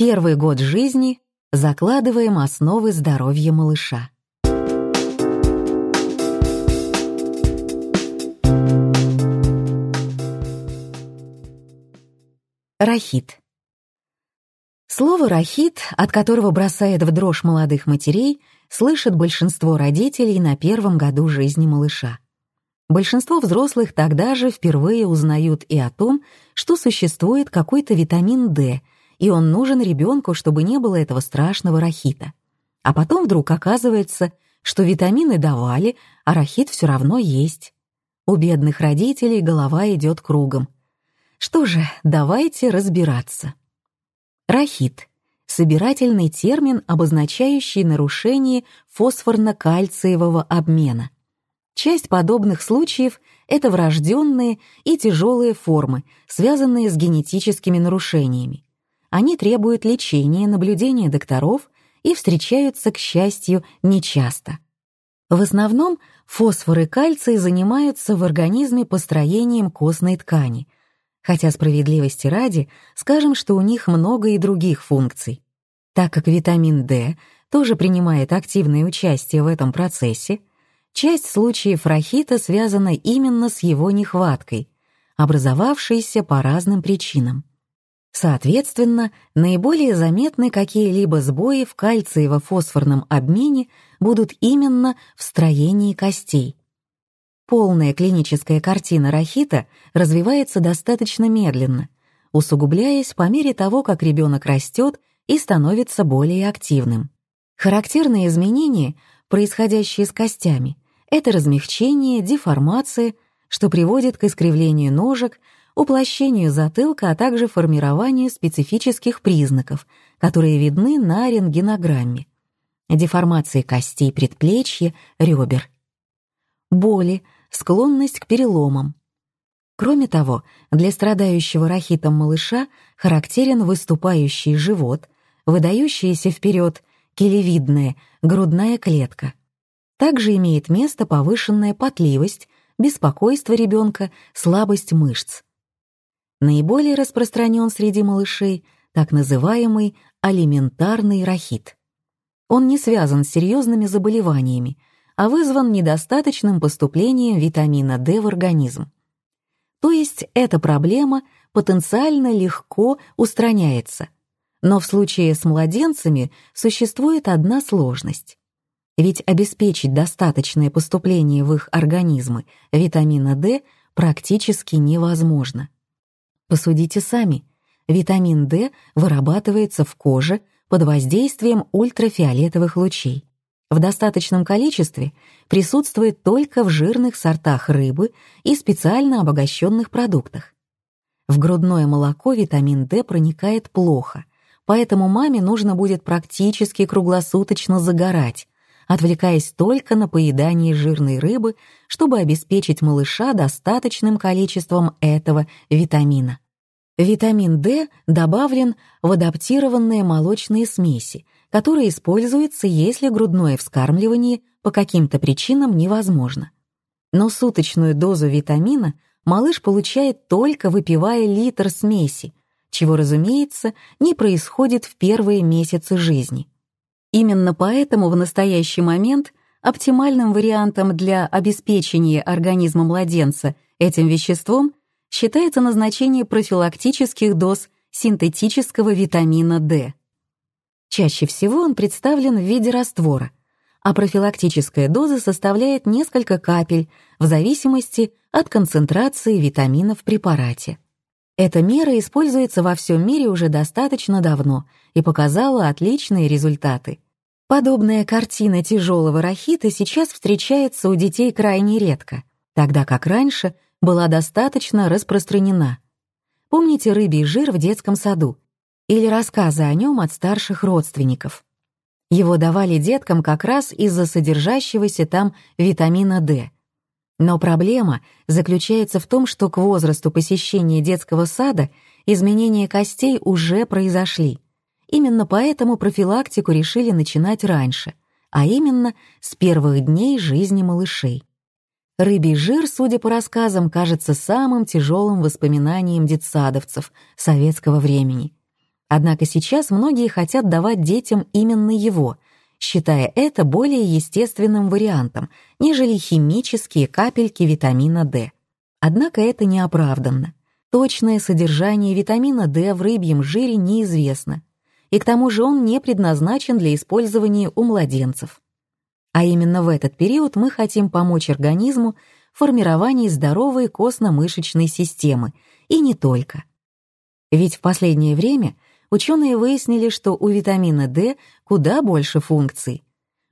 Первый год жизни закладываем основы здоровья малыша. Рахит. Слово «рахит», от которого бросает в дрожь молодых матерей, слышит большинство родителей на первом году жизни малыша. Большинство взрослых тогда же впервые узнают и о том, что существует какой-то витамин D, и он нужен ребенку, чтобы не было этого страшного рахита. А потом вдруг оказывается, что витамины давали, а рахит все равно есть. У бедных родителей голова идет кругом. Что же, давайте разбираться. Рахит — собирательный термин, обозначающий нарушение фосфорно-кальциевого обмена. Часть подобных случаев — это врожденные и тяжелые формы, связанные с генетическими нарушениями. Они требуют лечения, наблюдения докторов и встречаются, к счастью, нечасто. В основном фосфор и кальций занимаются в организме построением костной ткани — хотя справедливости ради скажем, что у них много и других функций. Так как витамин D тоже принимает активное участие в этом процессе, часть случаев рахита связана именно с его нехваткой, образовавшейся по разным причинам. Соответственно, наиболее заметны какие-либо сбои в кальциево-фосфорном обмене будут именно в строении костей, Полная клиническая картина рахита развивается достаточно медленно, усугубляясь по мере того, как ребенок растет и становится более активным. Характерные изменения, происходящие с костями, это размягчение, деформация, что приводит к искривлению ножек, уплощению затылка, а также формированию специфических признаков, которые видны на рентгенограмме. Деформации костей предплечья, ребер. Боли, склонность к переломам. Кроме того, для страдающего рахитом малыша характерен выступающий живот, выдающаяся вперед келевидная грудная клетка. Также имеет место повышенная потливость, беспокойство ребенка, слабость мышц. Наиболее распространен среди малышей так называемый алиментарный рахит. Он не связан с серьезными заболеваниями, а вызван недостаточным поступлением витамина D в организм. То есть эта проблема потенциально легко устраняется. Но в случае с младенцами существует одна сложность. Ведь обеспечить достаточное поступление в их организмы витамина D практически невозможно. Посудите сами. Витамин D вырабатывается в коже под воздействием ультрафиолетовых лучей в достаточном количестве присутствует только в жирных сортах рыбы и специально обогащенных продуктах. В грудное молоко витамин D проникает плохо, поэтому маме нужно будет практически круглосуточно загорать, отвлекаясь только на поедание жирной рыбы, чтобы обеспечить малыша достаточным количеством этого витамина. Витамин D добавлен в адаптированные молочные смеси, которая используется, если грудное вскармливание по каким-то причинам невозможно. Но суточную дозу витамина малыш получает только выпивая литр смеси, чего, разумеется, не происходит в первые месяцы жизни. Именно поэтому в настоящий момент оптимальным вариантом для обеспечения организма младенца этим веществом считается назначение профилактических доз синтетического витамина D. Чаще всего он представлен в виде раствора, а профилактическая доза составляет несколько капель в зависимости от концентрации витамина в препарате. Эта мера используется во всем мире уже достаточно давно и показала отличные результаты. Подобная картина тяжелого рахита сейчас встречается у детей крайне редко, тогда как раньше была достаточно распространена. Помните рыбий жир в детском саду? или рассказы о нем от старших родственников. Его давали деткам как раз из-за содержащегося там витамина D. Но проблема заключается в том, что к возрасту посещения детского сада изменения костей уже произошли. Именно поэтому профилактику решили начинать раньше, а именно с первых дней жизни малышей. Рыбий жир, судя по рассказам, кажется самым тяжелым воспоминанием детсадовцев советского времени — Однако сейчас многие хотят давать детям именно его, считая это более естественным вариантом, нежели химические капельки витамина D. Однако это не оправданно. Точное содержание витамина D в рыбьем жире неизвестно, и к тому же он не предназначен для использования у младенцев. А именно в этот период мы хотим помочь организму в формировании здоровой костно-мышечной системы, и не только. Ведь в последнее время ученые выяснили, что у витамина D куда больше функций.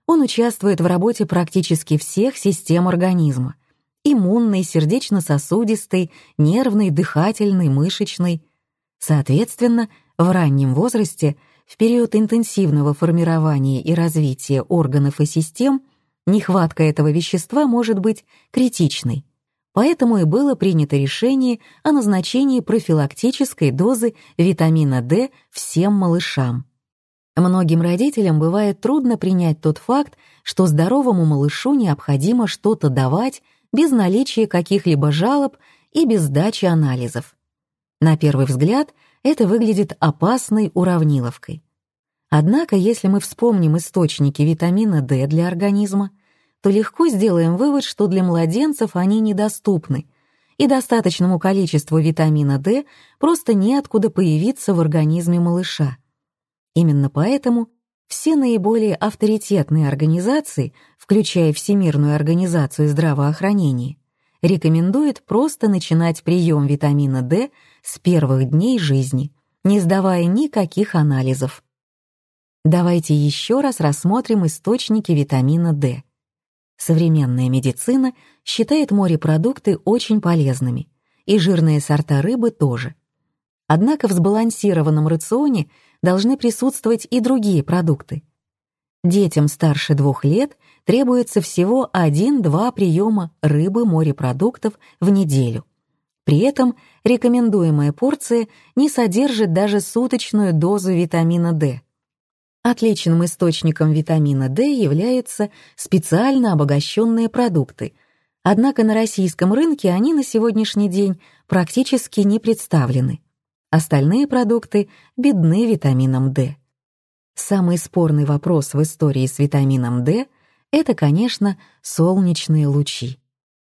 Он участвует в работе практически всех систем организма — иммунной, сердечно-сосудистой, нервной, дыхательной, мышечной. Соответственно, в раннем возрасте, в период интенсивного формирования и развития органов и систем, нехватка этого вещества может быть критичной. Поэтому и было принято решение о назначении профилактической дозы витамина D всем малышам. Многим родителям бывает трудно принять тот факт, что здоровому малышу необходимо что-то давать без наличия каких-либо жалоб и без сдачи анализов. На первый взгляд это выглядит опасной уравниловкой. Однако, если мы вспомним источники витамина D для организма, то легко сделаем вывод, что для младенцев они недоступны, и достаточному количеству витамина D просто неоткуда появиться в организме малыша. Именно поэтому все наиболее авторитетные организации, включая Всемирную организацию здравоохранения, рекомендуют просто начинать прием витамина D с первых дней жизни, не сдавая никаких анализов. Давайте еще раз рассмотрим источники витамина D. Современная медицина считает морепродукты очень полезными, и жирные сорта рыбы тоже. Однако в сбалансированном рационе должны присутствовать и другие продукты. Детям старше двух лет требуется всего 1-2 приема рыбы морепродуктов в неделю. При этом рекомендуемая порция не содержит даже суточную дозу витамина D, Отличным источником витамина D являются специально обогащенные продукты, однако на российском рынке они на сегодняшний день практически не представлены. Остальные продукты бедны витамином D. Самый спорный вопрос в истории с витамином D — это, конечно, солнечные лучи.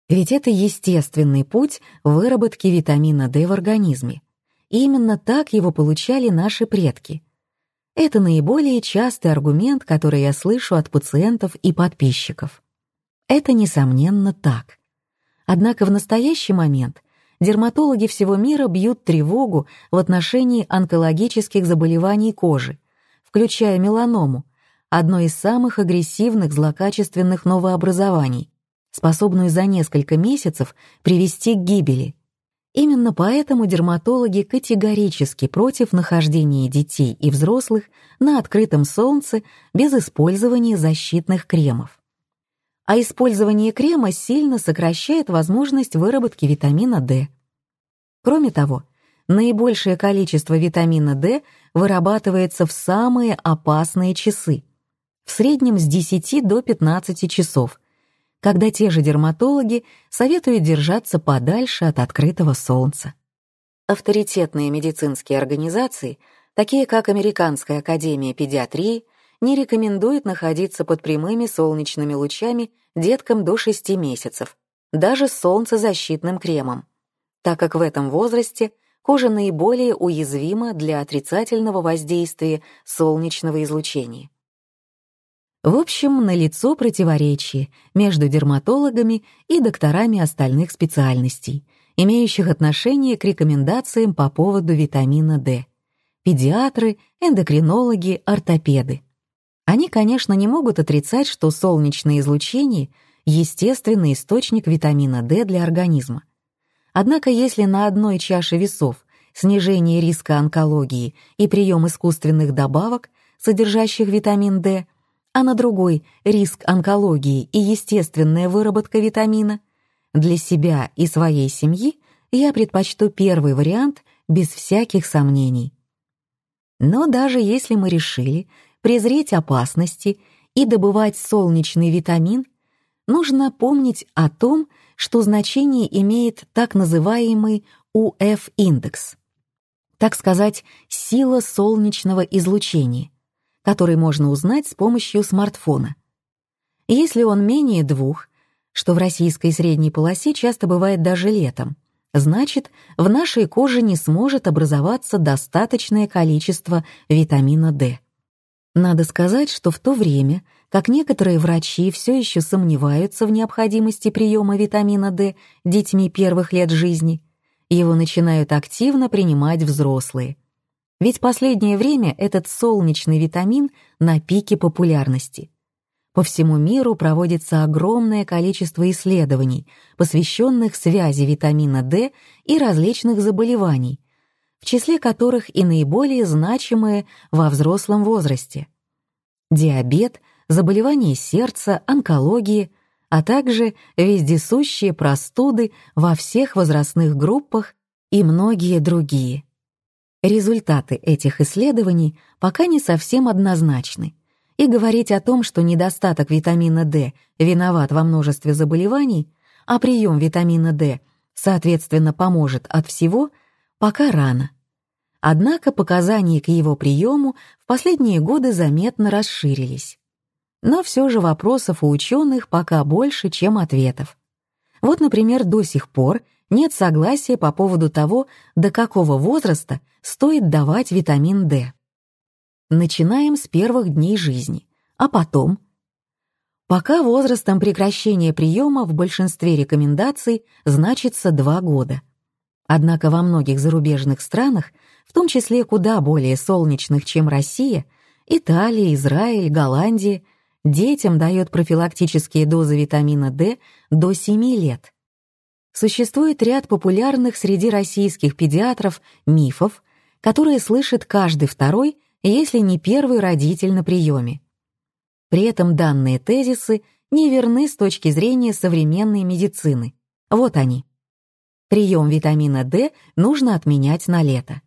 Ведь это естественный путь выработки витамина D в организме. Именно так его получали наши предки — это наиболее частый аргумент, который я слышу от пациентов и подписчиков. Это, несомненно, так. Однако в настоящий момент дерматологи всего мира бьют тревогу в отношении онкологических заболеваний кожи, включая меланому, одно из самых агрессивных злокачественных новообразований, способную за несколько месяцев привести к гибели. Именно поэтому дерматологи категорически против нахождения детей и взрослых на открытом солнце без использования защитных кремов. А использование крема сильно сокращает возможность выработки витамина D. Кроме того, наибольшее количество витамина D вырабатывается в самые опасные часы, в среднем с 10 до 15 часов – когда те же дерматологи советуют держаться подальше от открытого солнца. Авторитетные медицинские организации, такие как Американская академия педиатрии, не рекомендуют находиться под прямыми солнечными лучами деткам до 6 месяцев, даже с солнцезащитным кремом, так как в этом возрасте кожа наиболее уязвима для отрицательного воздействия солнечного излучения. В общем, налицо противоречие между дерматологами и докторами остальных специальностей, имеющих отношение к рекомендациям по поводу витамина D. Педиатры, эндокринологи, ортопеды. Они, конечно, не могут отрицать, что солнечное излучение — естественный источник витамина D для организма. Однако если на одной чаше весов снижение риска онкологии и прием искусственных добавок, содержащих витамин D, а на другой — риск онкологии и естественная выработка витамина. Для себя и своей семьи я предпочту первый вариант без всяких сомнений. Но даже если мы решили презреть опасности и добывать солнечный витамин, нужно помнить о том, что значение имеет так называемый УФ-индекс. так сказать, сила солнечного излучения, который можно узнать с помощью смартфона. Если он менее двух, что в российской средней полосе часто бывает даже летом, значит, в нашей коже не сможет образоваться достаточное количество витамина D. Надо сказать, что в то время, как некоторые врачи все еще сомневаются в необходимости приема витамина D детьми первых лет жизни, его начинают активно принимать взрослые. Ведь последнее время этот солнечный витамин на пике популярности. По всему миру проводится огромное количество исследований, посвященных связи витамина D и различных заболеваний, в числе которых и наиболее значимые во взрослом возрасте. Диабет, заболевания сердца, онкологии, а также вездесущие простуды во всех возрастных группах и многие другие. Результаты этих исследований пока не совсем однозначны, и говорить о том, что недостаток витамина D виноват во множестве заболеваний, а прием витамина D, соответственно, поможет от всего, пока рано. Однако показания к его приему в последние годы заметно расширились. Но все же вопросов у ученых пока больше, чем ответов. Вот, например, до сих пор нет согласия по поводу того, до какого возраста стоит давать витамин D. Начинаем с первых дней жизни, а потом... Пока возрастом прекращения приема в большинстве рекомендаций значится 2 года. Однако во многих зарубежных странах, в том числе куда более солнечных, чем Россия, Италия, Израиль, Голландия, детям дает профилактические дозы витамина D до 7 лет. Существует ряд популярных среди российских педиатров мифов, которые слышит каждый второй если не первый родитель на приеме. При этом данные тезисы не верны с точки зрения современной медицины. Вот они. Прием витамина D нужно отменять на лето.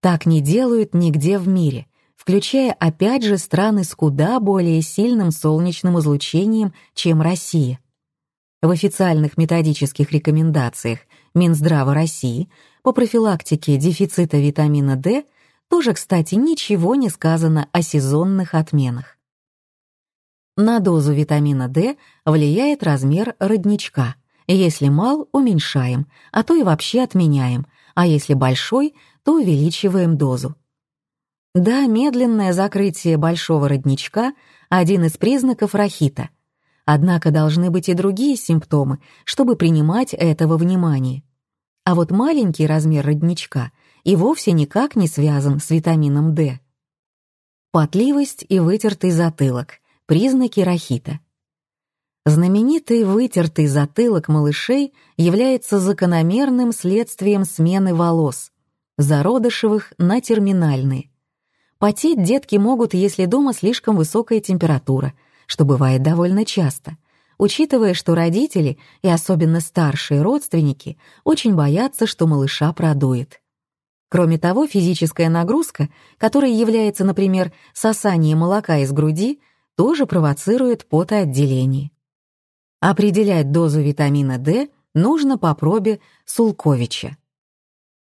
Так не делают нигде в мире, включая опять же страны с куда более сильным солнечным излучением, чем Россия. В официальных методических рекомендациях Минздрава России по профилактике дефицита витамина D тоже, кстати, ничего не сказано о сезонных отменах. На дозу витамина D влияет размер родничка. Если мал, уменьшаем, а то и вообще отменяем, а если большой, то увеличиваем дозу. Да, медленное закрытие большого родничка – один из признаков рахита. Однако должны быть и другие симптомы, чтобы принимать этого внимание. А вот маленький размер родничка – и вовсе никак не связан с витамином D. Потливость и вытертый затылок – признаки рахита. Знаменитый вытертый затылок малышей является закономерным следствием смены волос, зародышевых на терминальные. Потеть детки могут, если дома слишком высокая температура, что бывает довольно часто, учитывая, что родители и особенно старшие родственники очень боятся, что малыша продует. Кроме того, физическая нагрузка, которая является, например, сосание молока из груди, тоже провоцирует потоотделение. Определять дозу витамина D нужно по пробе Сулковича.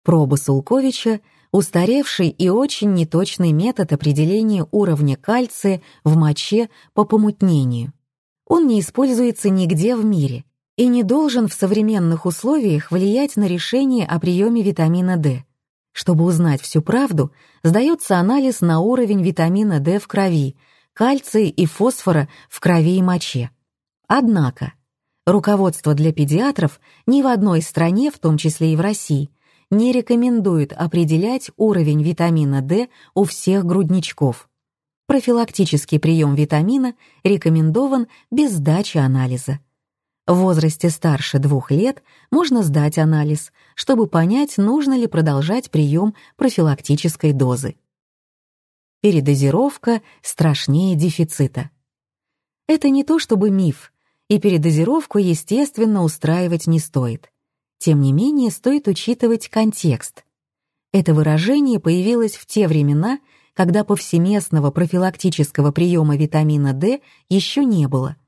Проба Сулковича — устаревший и очень неточный метод определения уровня кальция в моче по помутнению. Он не используется нигде в мире и не должен в современных условиях влиять на решение о приеме витамина D. Чтобы узнать всю правду, сдается анализ на уровень витамина D в крови, кальция и фосфора в крови и моче. Однако, руководство для педиатров ни в одной стране, в том числе и в России, не рекомендует определять уровень витамина D у всех грудничков. Профилактический прием витамина рекомендован без сдачи анализа. В возрасте старше двух лет можно сдать анализ, чтобы понять, нужно ли продолжать прием профилактической дозы. Передозировка страшнее дефицита. Это не то чтобы миф, и передозировку, естественно, устраивать не стоит. Тем не менее, стоит учитывать контекст. Это выражение появилось в те времена, когда повсеместного профилактического приема витамина D еще не было –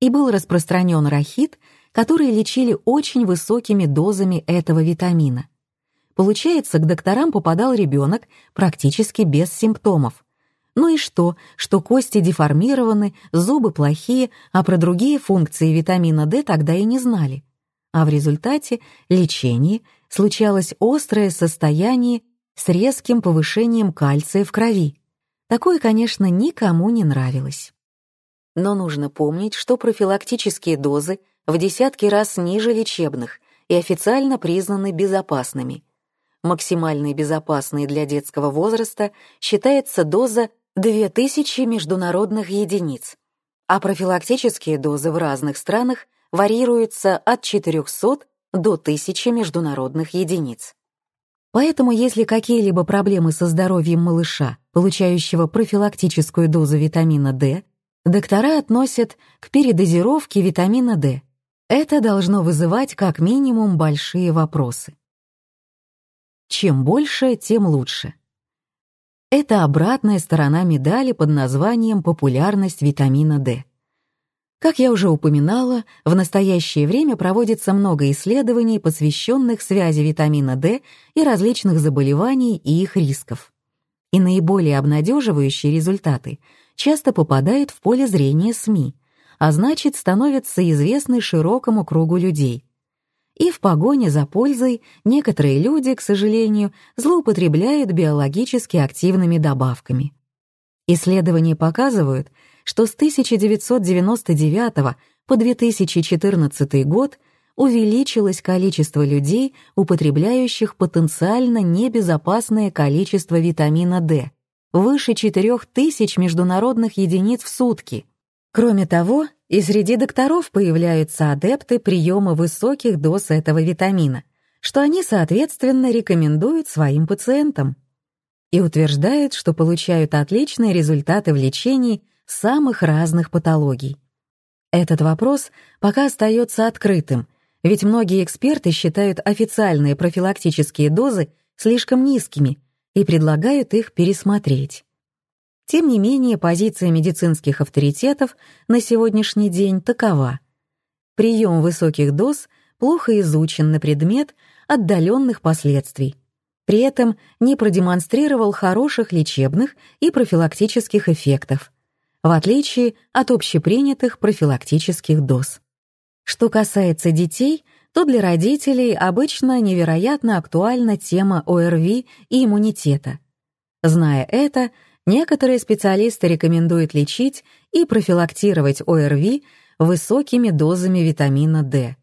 и был распространен рахит, который лечили очень высокими дозами этого витамина. Получается, к докторам попадал ребенок практически без симптомов. Ну и что, что кости деформированы, зубы плохие, а про другие функции витамина D тогда и не знали. А в результате лечения случалось острое состояние с резким повышением кальция в крови. Такое, конечно, никому не нравилось. Но нужно помнить, что профилактические дозы в десятки раз ниже лечебных и официально признаны безопасными. Максимальной безопасной для детского возраста считается доза 2000 международных единиц, а профилактические дозы в разных странах варьируются от 400 до 1000 международных единиц. Поэтому если какие-либо проблемы со здоровьем малыша, получающего профилактическую дозу витамина D, доктора относят к передозировке витамина D. Это должно вызывать как минимум большие вопросы. Чем больше, тем лучше. Это обратная сторона медали под названием «популярность витамина D». Как я уже упоминала, в настоящее время проводится много исследований, посвященных связи витамина D и различных заболеваний и их рисков. И наиболее обнадеживающие результаты часто попадают в поле зрения СМИ, а значит, становятся известны широкому кругу людей. И в погоне за пользой некоторые люди, к сожалению, злоупотребляют биологически активными добавками. Исследования показывают, что с 1999 по 2014 год увеличилось количество людей, употребляющих потенциально небезопасное количество витамина D, выше 4000 международных единиц в сутки. Кроме того, и среди докторов появляются адепты приема высоких доз этого витамина, что они, соответственно, рекомендуют своим пациентам. И утверждают, что получают отличные результаты в лечении самых разных патологий. Этот вопрос пока остается открытым, ведь многие эксперты считают официальные профилактические дозы слишком низкими и предлагают их пересмотреть. Тем не менее, позиция медицинских авторитетов на сегодняшний день такова. Прием высоких доз плохо изучен на предмет отдаленных последствий. При этом не продемонстрировал хороших лечебных и профилактических эффектов – в отличие от общепринятых профилактических доз. Что касается детей, то для родителей обычно невероятно актуальна тема ОРВИ и иммунитета. Зная это, некоторые специалисты рекомендуют лечить и профилактировать ОРВИ высокими дозами витамина D.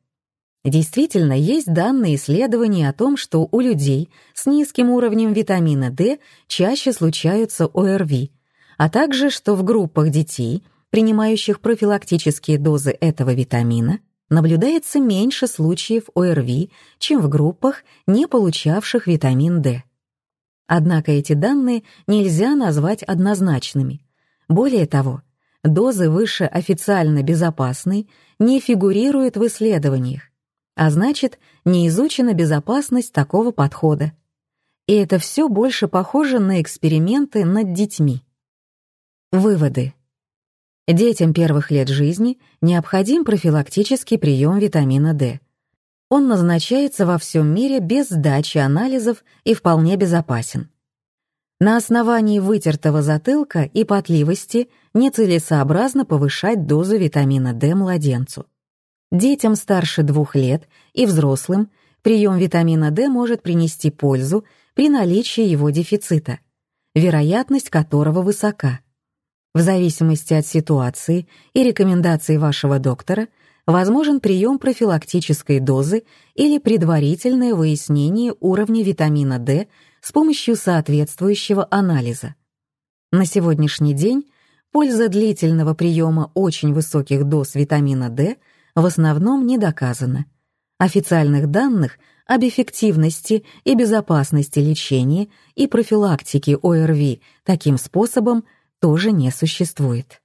Действительно, есть данные исследования о том, что у людей с низким уровнем витамина D чаще случаются ОРВИ, а также, что в группах детей, принимающих профилактические дозы этого витамина, наблюдается меньше случаев ОРВИ, чем в группах, не получавших витамин D. Однако эти данные нельзя назвать однозначными. Более того, дозы выше официально безопасной не фигурируют в исследованиях, а значит, не изучена безопасность такого подхода. И это все больше похоже на эксперименты над детьми. Выводы. Детям первых лет жизни необходим профилактический прием витамина D. Он назначается во всем мире без сдачи анализов и вполне безопасен. На основании вытертого затылка и потливости нецелесообразно повышать дозу витамина D младенцу. Детям старше двух лет и взрослым прием витамина D может принести пользу при наличии его дефицита, вероятность которого высока – в зависимости от ситуации и рекомендаций вашего доктора возможен прием профилактической дозы или предварительное выяснение уровня витамина D с помощью соответствующего анализа. На сегодняшний день польза длительного приема очень высоких доз витамина D в основном не доказана. Официальных данных об эффективности и безопасности лечения и профилактики ОРВИ таким способом тоже не существует.